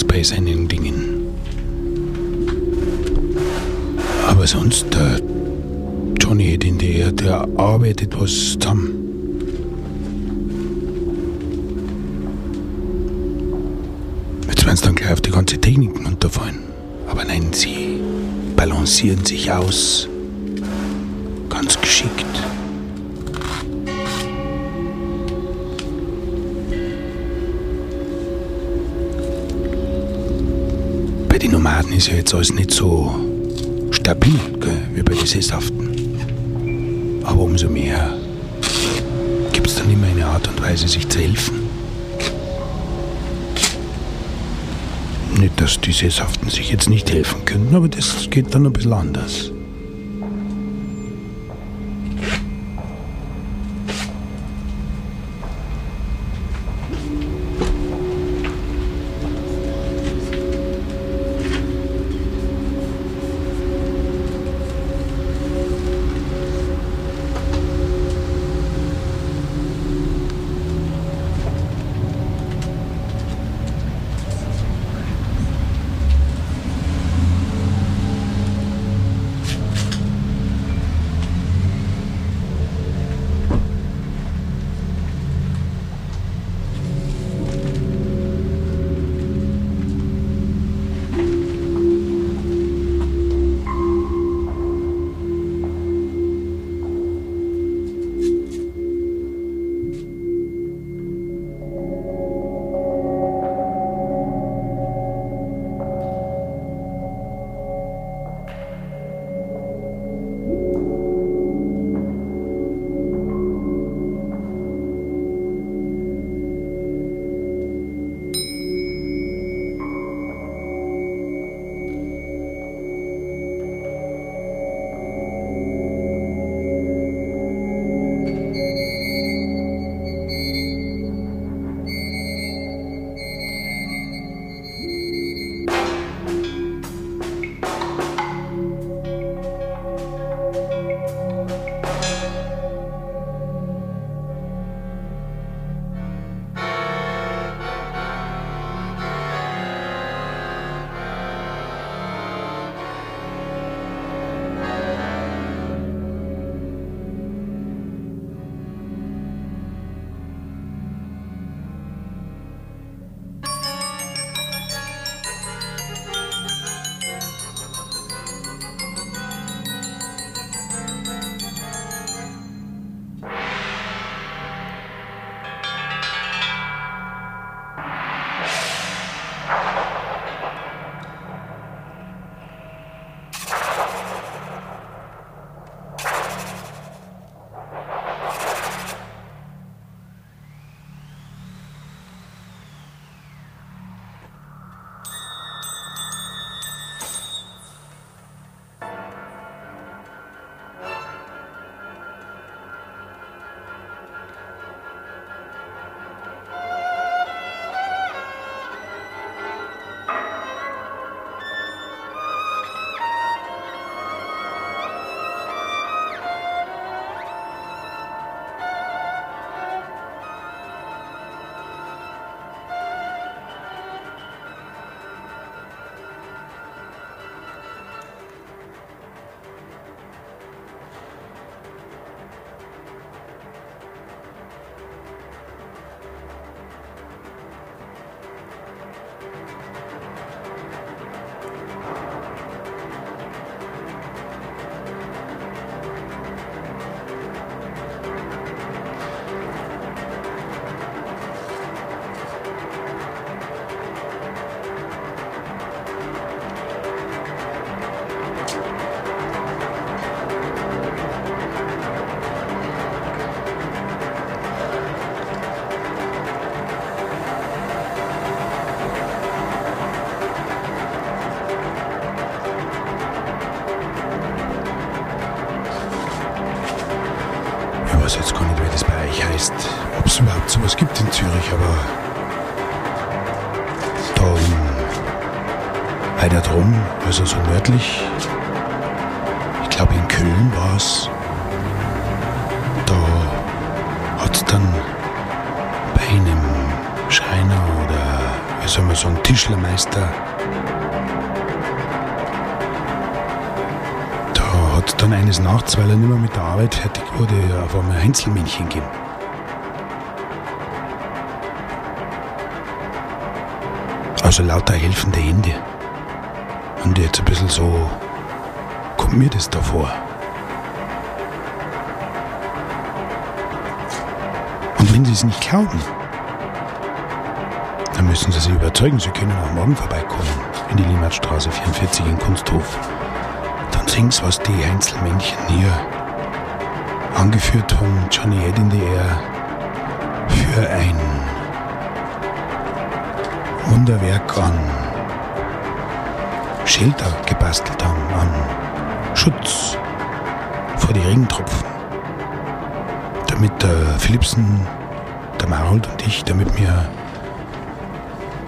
bei seinen Dingen. Aber sonst, der Johnny in der, der arbeitet was zusammen. Jetzt werden sie dann gleich auf die ganze Technik runterfallen. Aber nein, sie balancieren sich aus. Ganz geschickt. Ist ja jetzt alles nicht so stabil gell, wie bei den Sesshaften. Aber umso mehr gibt es dann immer eine Art und Weise, sich zu helfen. Nicht, dass die Sesshaften sich jetzt nicht helfen können, aber das geht dann ein bisschen anders. In weiter drum, also so nördlich, ich glaube in Köln war es, da hat dann bei einem Schreiner Tischlermeister. Da hat dann eines Nachts, weil er nicht mehr mit der Arbeit fertig wurde, auf einmal ein Einzelmännchen gegeben. Also lauter helfende Hände. Und jetzt ein bisschen so kommt mir das davor. Und wenn Sie es nicht glauben, dann müssen Sie sich überzeugen, Sie können auch morgen vorbeikommen in die Limmatstraße 44 in Kunsthof. Dann Sie, was die Einzelmännchen hier, angeführt von Johnny Ed in the Air, für ein Wunderwerk an Shelter gebastelt haben, an Schutz vor die Regentropfen. Damit der Philipsen, der Marold und ich, damit wir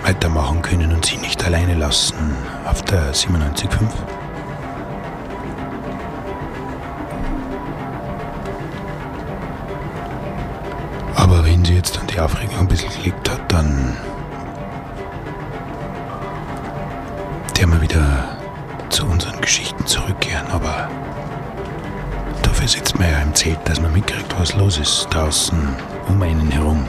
weitermachen können und sie nicht alleine lassen auf der 97.5. Aber wenn sie jetzt dann die Aufregung ein bisschen gelegt hat, dann zurückkehren, aber dafür sitzt man ja im Zelt, dass man mitkriegt, was los ist draußen um einen herum.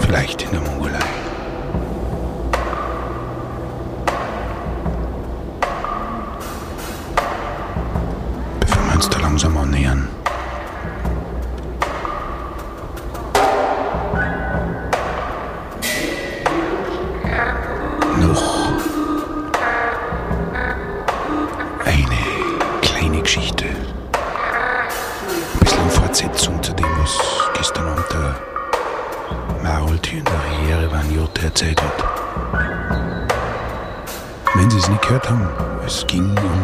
Vielleicht in der Mongolei. Klang. Es ging um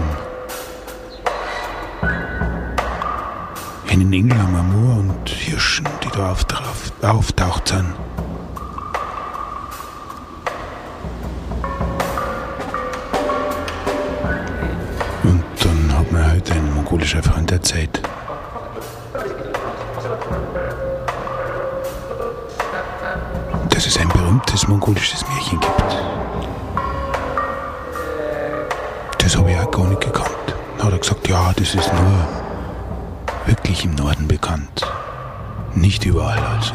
einen Engel am Amur und Hirschen, die da auftaucht sind. Und dann hat mir heute ein mongolischer Freund erzählt, dass es ein berühmtes mongolisches Märchen gibt. Das habe ich auch gar nicht gekannt. Dann hat er gesagt, ja, das ist nur wirklich im Norden bekannt. Nicht überall also.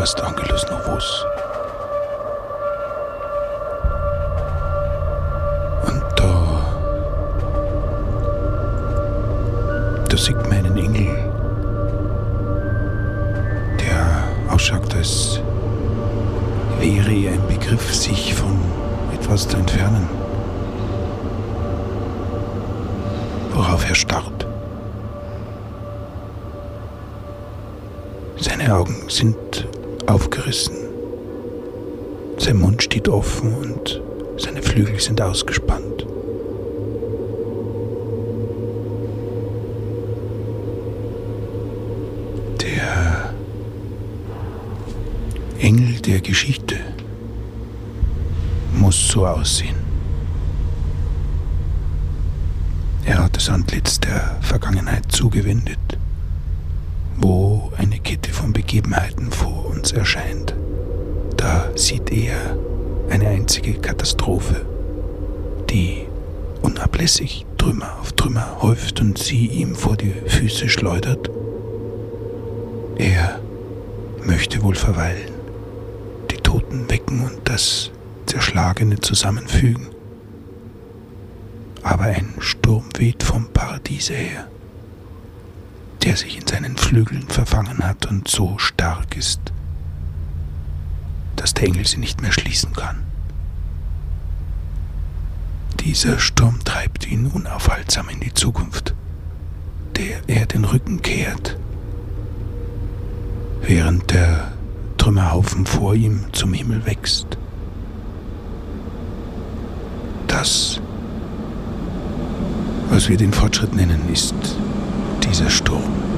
Heißt Angelus Novus. Und da. Da sieht man einen Engel, der ausschaut, als wäre er im Begriff, sich von etwas zu entfernen. worauf er starrt. Seine Augen sind aufgerissen, sein Mund steht offen und seine Flügel sind ausgespannt. Der Engel der Geschichte muss so aussehen. Er hat das Antlitz der Vergangenheit zugewendet, wo eine Kette von Begebenheiten vor uns erscheint. Da sieht er eine einzige Katastrophe, die unablässig Trümmer auf Trümmer häuft und sie ihm vor die Füße schleudert. Er möchte wohl verweilen, die Toten wecken und das Zerschlagene zusammenfügen aber ein Sturm weht vom Paradiese her, der sich in seinen Flügeln verfangen hat und so stark ist, dass der Engel sie nicht mehr schließen kann. Dieser Sturm treibt ihn unaufhaltsam in die Zukunft, der er den Rücken kehrt, während der Trümmerhaufen vor ihm zum Himmel wächst. Das was wir den Fortschritt nennen, ist dieser Sturm.